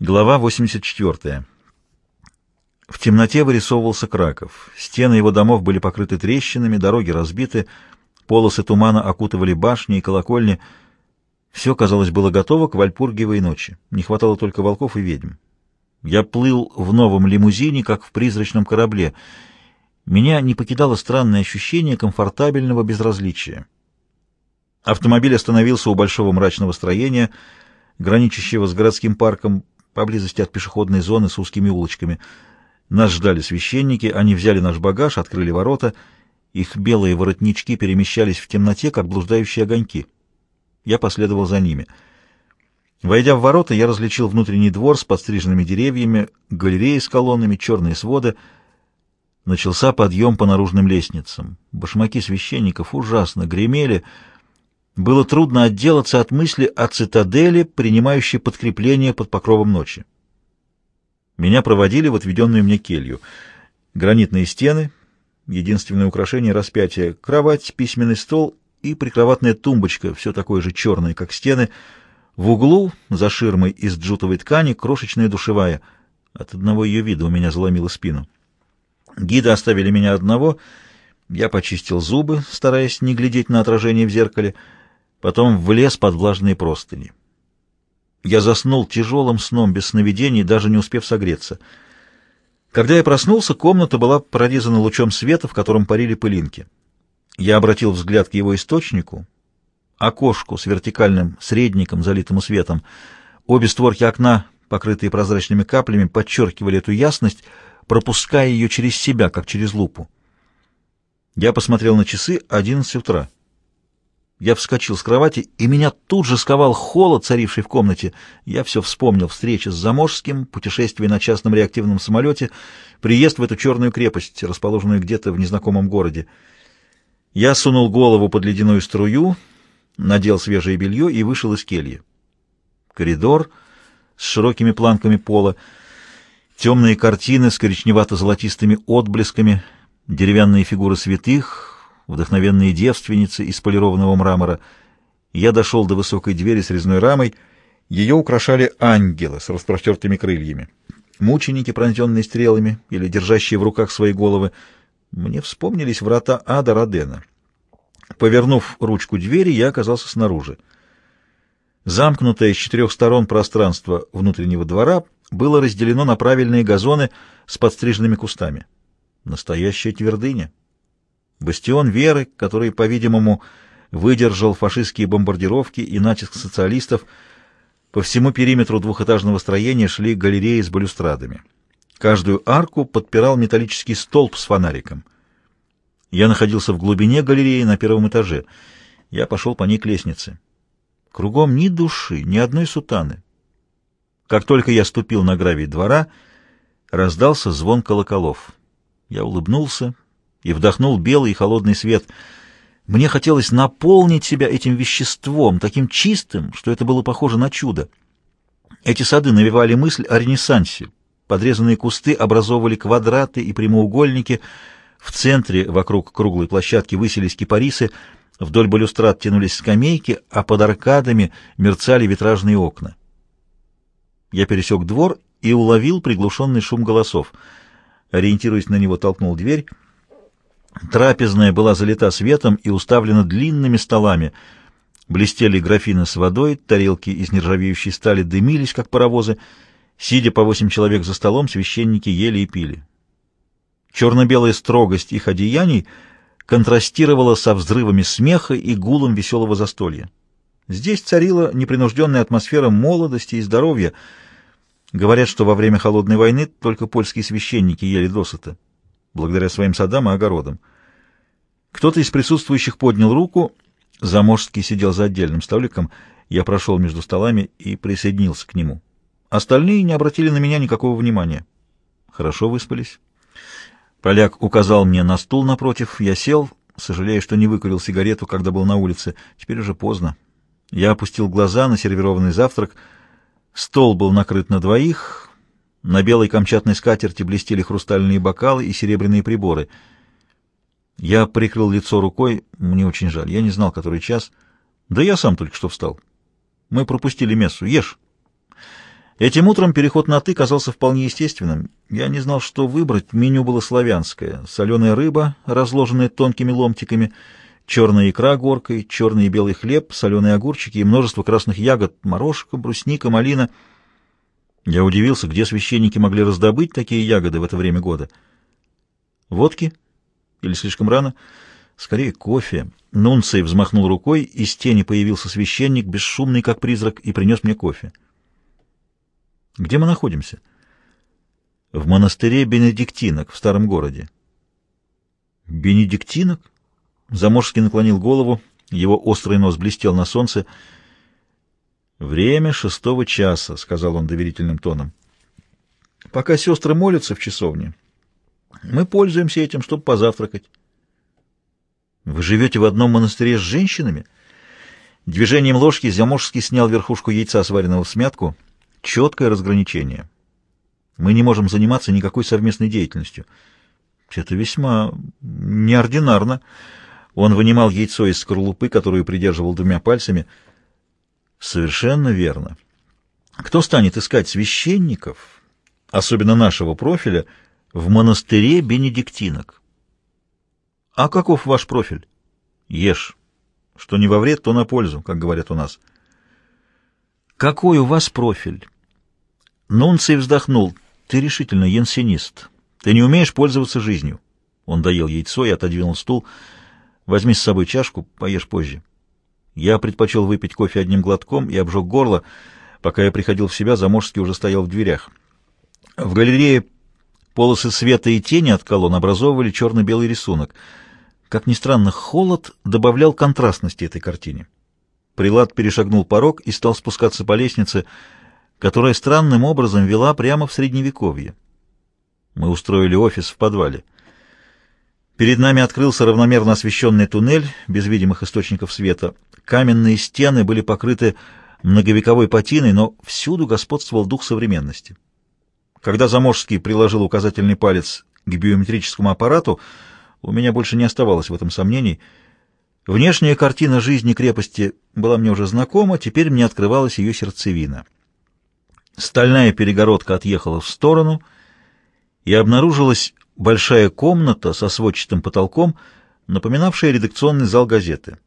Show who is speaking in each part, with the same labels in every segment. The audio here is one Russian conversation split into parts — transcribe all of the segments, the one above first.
Speaker 1: Глава 84. В темноте вырисовывался Краков. Стены его домов были покрыты трещинами, дороги разбиты, полосы тумана окутывали башни и колокольни. Все, казалось, было готово к Вальпургиевой ночи. Не хватало только волков и ведьм. Я плыл в новом лимузине, как в призрачном корабле. Меня не покидало странное ощущение комфортабельного безразличия. Автомобиль остановился у большого мрачного строения, граничащего с городским парком, поблизости от пешеходной зоны с узкими улочками. Нас ждали священники, они взяли наш багаж, открыли ворота. Их белые воротнички перемещались в темноте, как блуждающие огоньки. Я последовал за ними. Войдя в ворота, я различил внутренний двор с подстриженными деревьями, галереи с колоннами, черные своды. Начался подъем по наружным лестницам. Башмаки священников ужасно гремели — было трудно отделаться от мысли о цитадели, принимающей подкрепление под покровом ночи. Меня проводили в отведенную мне келью. Гранитные стены, единственное украшение распятия, кровать, письменный стол и прикроватная тумбочка, все такое же черное, как стены. В углу, за ширмой из джутовой ткани, крошечная душевая. От одного ее вида у меня заломило спину. Гиды оставили меня одного. Я почистил зубы, стараясь не глядеть на отражение в зеркале — потом влез под влажные простыни. Я заснул тяжелым сном без сновидений, даже не успев согреться. Когда я проснулся, комната была прорезана лучом света, в котором парили пылинки. Я обратил взгляд к его источнику, окошку с вертикальным средником, залитым светом. Обе створки окна, покрытые прозрачными каплями, подчеркивали эту ясность, пропуская ее через себя, как через лупу. Я посмотрел на часы — одиннадцать утра. Я вскочил с кровати, и меня тут же сковал холод, царивший в комнате. Я все вспомнил. Встреча с Заморским, путешествие на частном реактивном самолете, приезд в эту черную крепость, расположенную где-то в незнакомом городе. Я сунул голову под ледяную струю, надел свежее белье и вышел из кельи. Коридор с широкими планками пола, темные картины с коричневато-золотистыми отблесками, деревянные фигуры святых — вдохновенные девственницы из полированного мрамора. Я дошел до высокой двери с резной рамой. Ее украшали ангелы с распростертыми крыльями. Мученики, пронзенные стрелами или держащие в руках свои головы. Мне вспомнились врата ада Родена. Повернув ручку двери, я оказался снаружи. Замкнутое с четырех сторон пространство внутреннего двора было разделено на правильные газоны с подстриженными кустами. Настоящая твердыня. Бастион веры, который, по-видимому, выдержал фашистские бомбардировки и натиск социалистов. По всему периметру двухэтажного строения шли галереи с балюстрадами. Каждую арку подпирал металлический столб с фонариком. Я находился в глубине галереи на первом этаже. Я пошел по ней к лестнице. Кругом ни души, ни одной сутаны. Как только я ступил на гравий двора, раздался звон колоколов. Я улыбнулся, и вдохнул белый и холодный свет. Мне хотелось наполнить себя этим веществом, таким чистым, что это было похоже на чудо. Эти сады навевали мысль о Ренессансе. Подрезанные кусты образовывали квадраты и прямоугольники. В центре, вокруг круглой площадки, высились кипарисы, вдоль балюстрад тянулись скамейки, а под аркадами мерцали витражные окна. Я пересек двор и уловил приглушенный шум голосов. Ориентируясь на него, толкнул дверь — Трапезная была залита светом и уставлена длинными столами. Блестели графины с водой, тарелки из нержавеющей стали дымились, как паровозы. Сидя по восемь человек за столом, священники ели и пили. Черно-белая строгость их одеяний контрастировала со взрывами смеха и гулом веселого застолья. Здесь царила непринужденная атмосфера молодости и здоровья. Говорят, что во время Холодной войны только польские священники ели досыта благодаря своим садам и огородам. Кто-то из присутствующих поднял руку, Заморский сидел за отдельным столиком, я прошел между столами и присоединился к нему. Остальные не обратили на меня никакого внимания. Хорошо выспались. Поляк указал мне на стул напротив, я сел, сожалея, что не выкурил сигарету, когда был на улице. Теперь уже поздно. Я опустил глаза на сервированный завтрак. Стол был накрыт на двоих, на белой камчатной скатерти блестели хрустальные бокалы и серебряные приборы. Я прикрыл лицо рукой. Мне очень жаль. Я не знал, который час. Да я сам только что встал. Мы пропустили мессу. Ешь. Этим утром переход на «ты» казался вполне естественным. Я не знал, что выбрать. Меню было славянское. Соленая рыба, разложенная тонкими ломтиками, черная икра горкой, черный и белый хлеб, соленые огурчики и множество красных ягод, морожка, брусника, малина. Я удивился, где священники могли раздобыть такие ягоды в это время года. Водки? Или слишком рано? Скорее, кофе. Нунций взмахнул рукой, из тени появился священник, бесшумный, как призрак, и принес мне кофе. Где мы находимся? В монастыре Бенедиктинок в старом городе. Бенедиктинок? Заморский наклонил голову, его острый нос блестел на солнце. «Время шестого часа», — сказал он доверительным тоном. «Пока сестры молятся в часовне, мы пользуемся этим, чтобы позавтракать». «Вы живете в одном монастыре с женщинами?» Движением ложки Заморский снял верхушку яйца, сваренного в смятку — четкое разграничение. Мы не можем заниматься никакой совместной деятельностью. Это весьма неординарно. Он вынимал яйцо из скорлупы, которую придерживал двумя пальцами. Совершенно верно. Кто станет искать священников, особенно нашего профиля, в монастыре бенедиктинок? А каков ваш профиль? Ешь. Что не во вред, то на пользу, как говорят у нас. Какой у вас профиль? Нунций вздохнул. «Ты решительно янсенист. Ты не умеешь пользоваться жизнью». Он доел яйцо и отодвинул стул. «Возьми с собой чашку, поешь позже». Я предпочел выпить кофе одним глотком и обжег горло. Пока я приходил в себя, Заморский уже стоял в дверях. В галерее полосы света и тени от колонн образовывали черно-белый рисунок. Как ни странно, холод добавлял контрастности этой картине. Прилад перешагнул порог и стал спускаться по лестнице, которая странным образом вела прямо в Средневековье. Мы устроили офис в подвале. Перед нами открылся равномерно освещенный туннель без видимых источников света. Каменные стены были покрыты многовековой патиной, но всюду господствовал дух современности. Когда Заморский приложил указательный палец к биометрическому аппарату, у меня больше не оставалось в этом сомнений. Внешняя картина жизни крепости была мне уже знакома, теперь мне открывалась ее сердцевина. Стальная перегородка отъехала в сторону, и обнаружилась большая комната со сводчатым потолком, напоминавшая редакционный зал газеты.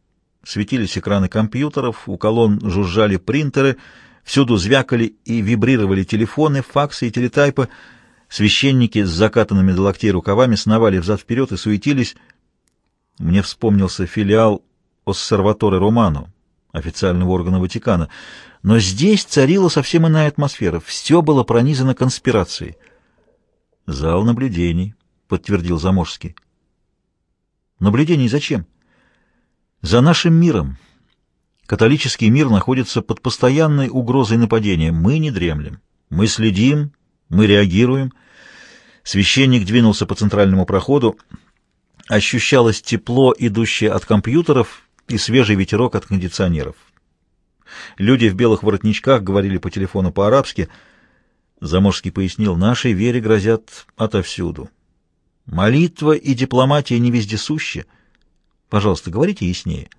Speaker 1: Светились экраны компьютеров, у колонн жужжали принтеры, всюду звякали и вибрировали телефоны, факсы и телетайпы. Священники с закатанными до локтей рукавами сновали взад-вперед и суетились. Мне вспомнился филиал Оссерваторе Романо, официального органа Ватикана — но здесь царила совсем иная атмосфера. Все было пронизано конспирацией. «Зал наблюдений», — подтвердил Заморский. «Наблюдений зачем?» «За нашим миром. Католический мир находится под постоянной угрозой нападения. Мы не дремлем. Мы следим, мы реагируем». Священник двинулся по центральному проходу. Ощущалось тепло, идущее от компьютеров, и свежий ветерок от кондиционеров. Люди в белых воротничках говорили по телефону по-арабски. Заморский пояснил, нашей вере грозят отовсюду. Молитва и дипломатия не вездесущи. Пожалуйста, говорите яснее.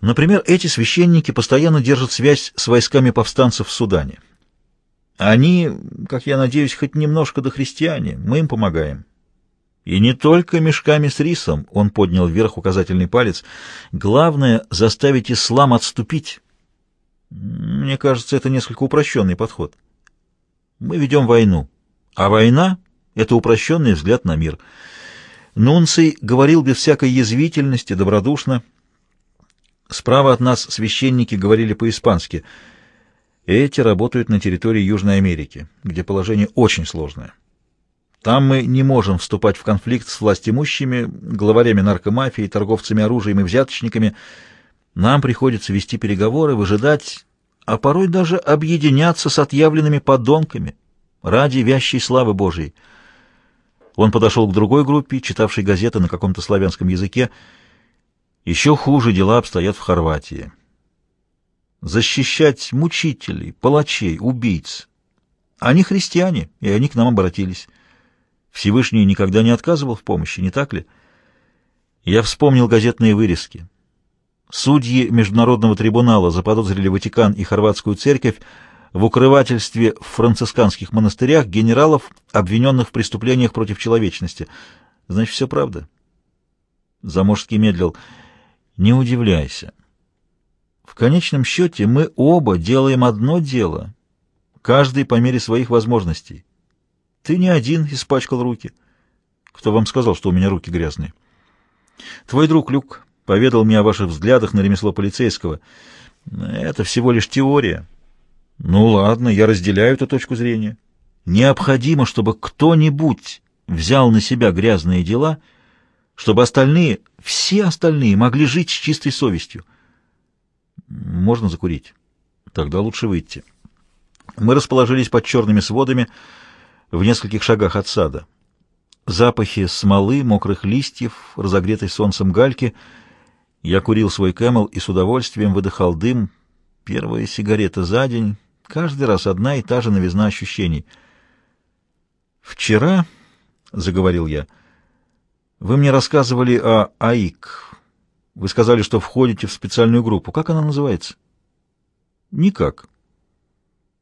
Speaker 1: Например, эти священники постоянно держат связь с войсками повстанцев в Судане. Они, как я надеюсь, хоть немножко дохристиане, мы им помогаем. И не только мешками с рисом, он поднял вверх указательный палец. Главное — заставить ислам отступить. Мне кажется, это несколько упрощенный подход. Мы ведем войну, а война — это упрощенный взгляд на мир. Нунций говорил без всякой язвительности, добродушно. Справа от нас священники говорили по-испански. Эти работают на территории Южной Америки, где положение очень сложное. Там мы не можем вступать в конфликт с властимущими, главарями наркомафии, торговцами оружием и взяточниками. Нам приходится вести переговоры, выжидать, а порой даже объединяться с отъявленными подонками ради вящей славы Божией. Он подошел к другой группе, читавшей газеты на каком-то славянском языке. Еще хуже дела обстоят в Хорватии. Защищать мучителей, палачей, убийц. Они христиане, и они к нам обратились. Всевышний никогда не отказывал в помощи, не так ли? Я вспомнил газетные вырезки. Судьи Международного трибунала заподозрили Ватикан и Хорватскую церковь в укрывательстве в францисканских монастырях генералов, обвиненных в преступлениях против человечности. Значит, все правда? Заможский медлил. Не удивляйся. В конечном счете мы оба делаем одно дело, каждый по мере своих возможностей. Ты не один испачкал руки. Кто вам сказал, что у меня руки грязные? Твой друг Люк поведал мне о ваших взглядах на ремесло полицейского. Это всего лишь теория. Ну ладно, я разделяю эту точку зрения. Необходимо, чтобы кто-нибудь взял на себя грязные дела, чтобы остальные, все остальные, могли жить с чистой совестью. Можно закурить? Тогда лучше выйти. Мы расположились под черными сводами в нескольких шагах от сада. Запахи смолы, мокрых листьев, разогретой солнцем гальки. Я курил свой кэмел и с удовольствием выдыхал дым. Первая сигарета за день. Каждый раз одна и та же новизна ощущений. «Вчера, — заговорил я, — вы мне рассказывали о АИК. Вы сказали, что входите в специальную группу. Как она называется?» «Никак.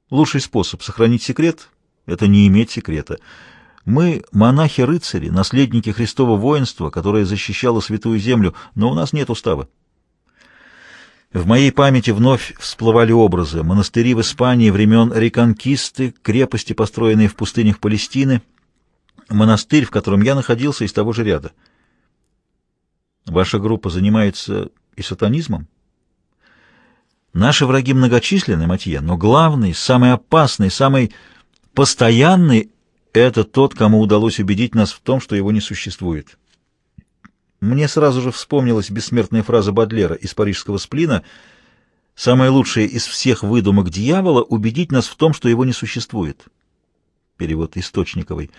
Speaker 1: Лучший способ сохранить секрет — это не иметь секрета». Мы — монахи-рыцари, наследники Христова воинства, которое защищало Святую Землю, но у нас нет устава. В моей памяти вновь всплывали образы. Монастыри в Испании времен Реконкисты, крепости, построенные в пустынях Палестины, монастырь, в котором я находился, из того же ряда. Ваша группа занимается и сатанизмом? Наши враги многочисленны, Матье, но главный, самый опасный, самый постоянный это тот, кому удалось убедить нас в том, что его не существует. Мне сразу же вспомнилась бессмертная фраза Бадлера из парижского сплина «Самое лучшее из всех выдумок дьявола — убедить нас в том, что его не существует». Перевод Источниковой.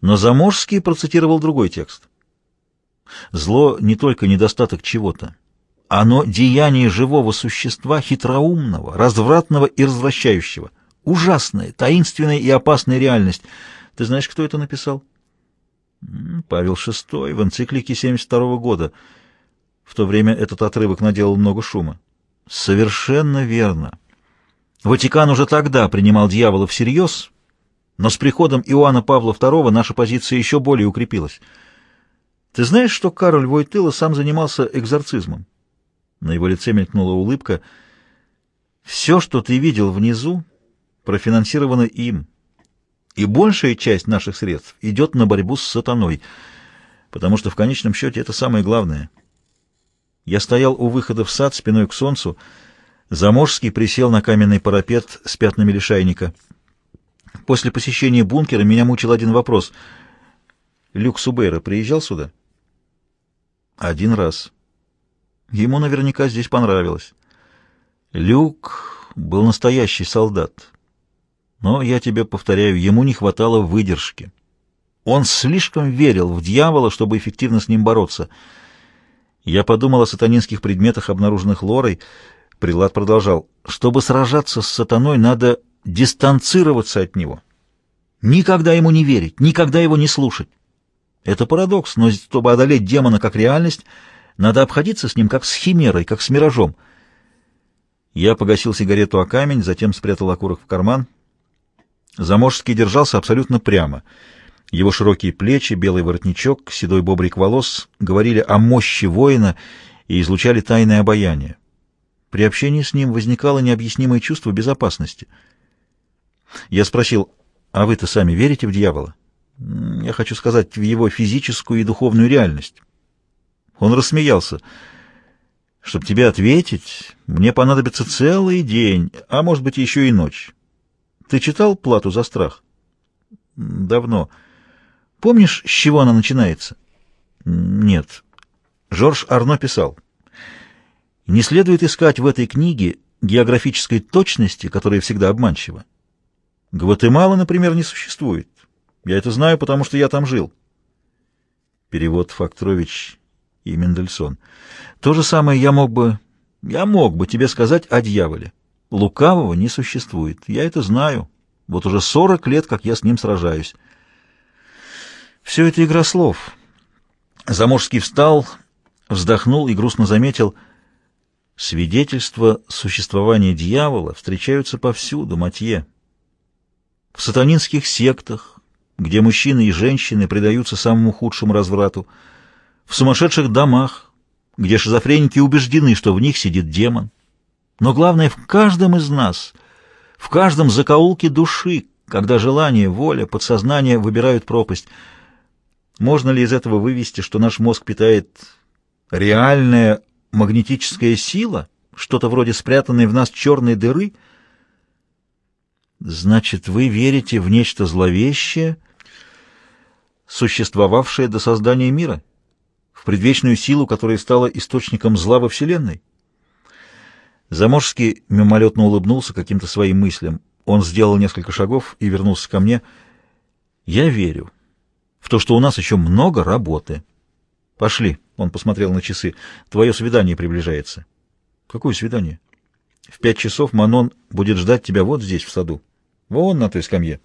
Speaker 1: Но Заморский процитировал другой текст. «Зло не только недостаток чего-то. Оно деяние живого существа, хитроумного, развратного и развращающего. Ужасная, таинственная и опасная реальность. Ты знаешь, кто это написал? Павел VI в энциклике 72 года. В то время этот отрывок наделал много шума. Совершенно верно. Ватикан уже тогда принимал дьявола всерьез, но с приходом Иоанна Павла II наша позиция еще более укрепилась. Ты знаешь, что Кароль Войтыла сам занимался экзорцизмом? На его лице мелькнула улыбка. Все, что ты видел внизу, профинансировано им, и большая часть наших средств идет на борьбу с сатаной, потому что в конечном счете это самое главное. Я стоял у выхода в сад спиной к солнцу, Заморский присел на каменный парапет с пятнами лишайника. После посещения бункера меня мучил один вопрос. Люк Субейра приезжал сюда? Один раз. Ему наверняка здесь понравилось. Люк был настоящий солдат. Но, я тебе повторяю, ему не хватало выдержки. Он слишком верил в дьявола, чтобы эффективно с ним бороться. Я подумал о сатанинских предметах, обнаруженных Лорой. Прилад продолжал. Чтобы сражаться с сатаной, надо дистанцироваться от него. Никогда ему не верить, никогда его не слушать. Это парадокс, но чтобы одолеть демона как реальность, надо обходиться с ним как с химерой, как с миражом. Я погасил сигарету о камень, затем спрятал окурок в карман — Заморский держался абсолютно прямо. Его широкие плечи, белый воротничок, седой бобрик волос говорили о мощи воина и излучали тайное обаяние. При общении с ним возникало необъяснимое чувство безопасности. Я спросил, а вы-то сами верите в дьявола? Я хочу сказать, в его физическую и духовную реальность. Он рассмеялся. Чтобы тебе ответить, мне понадобится целый день, а может быть еще и ночь. Ты читал «Плату за страх»? Давно. Помнишь, с чего она начинается? Нет. Жорж Арно писал. Не следует искать в этой книге географической точности, которая всегда обманчива. Гватемала, например, не существует. Я это знаю, потому что я там жил. Перевод Фактрович и Мендельсон. То же самое я мог бы... Я мог бы тебе сказать о дьяволе. Лукавого не существует. Я это знаю. Вот уже сорок лет, как я с ним сражаюсь. Все это игра слов. Заморский встал, вздохнул и грустно заметил. Свидетельства существования дьявола встречаются повсюду, Матье. В сатанинских сектах, где мужчины и женщины предаются самому худшему разврату, в сумасшедших домах, где шизофреники убеждены, что в них сидит демон. Но главное, в каждом из нас, в каждом закоулке души, когда желание, воля, подсознание выбирают пропасть. Можно ли из этого вывести, что наш мозг питает реальная магнетическая сила, что-то вроде спрятанной в нас черной дыры. Значит, вы верите в нечто зловещее, существовавшее до создания мира, в предвечную силу, которая стала источником зла во Вселенной? Заморский мимолетно улыбнулся каким-то своим мыслям. Он сделал несколько шагов и вернулся ко мне. «Я верю в то, что у нас еще много работы». «Пошли», — он посмотрел на часы, — «твое свидание приближается». «Какое свидание?» «В пять часов Манон будет ждать тебя вот здесь, в саду. Вон на той скамье».